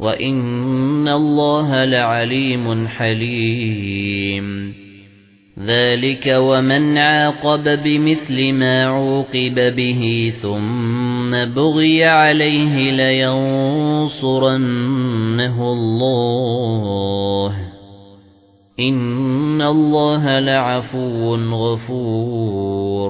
وَإِنَّ اللَّهَ لَعَلِيمٌ حَلِيمٌ ذَلِكَ وَمَنْ عَاقَبَ بِمِثْلِ مَا عُوقِبَ بِهِ ثُمَّ بُغِيَ عَلَيْهِ لَيَنصُرَنَّهُ اللَّهُ إِنَّ اللَّهَ لَعَفُوٌّ غَفُورٌ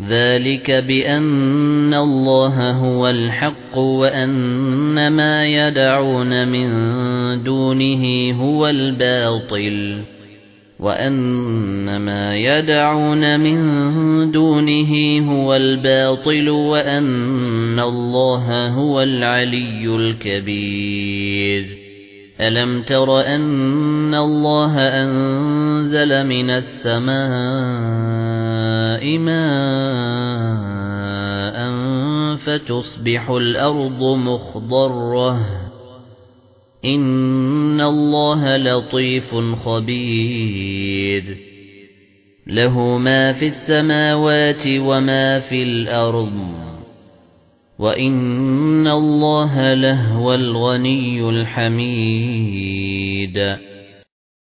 ذَلِكَ بِأَنَّ اللَّهَ هُوَ الْحَقُّ وَأَنَّ مَا يَدْعُونَ مِن دُونِهِ هُوَ الْبَاطِلُ وَأَنَّ مَا يَدْعُونَ مِن دُونِهِ هُوَ الْبَاطِلُ وَأَنَّ اللَّهَ هُوَ الْعَلِيُّ الْكَبِيرُ أَلَمْ تَرَ أَنَّ اللَّهَ أَنزَلَ مِنَ السَّمَاءِ مَاءً فَتُصْبِحُ الْأَرْضُ مُخْضَرَّةً إِنَّ اللَّهَ لَطِيفٌ خَبِيرٌ لَهُ مَا فِي السَّمَاوَاتِ وَمَا فِي الْأَرْضِ وَإِنَّ اللَّهَ لَهُوَ الْغَنِيُّ الْحَمِيدُ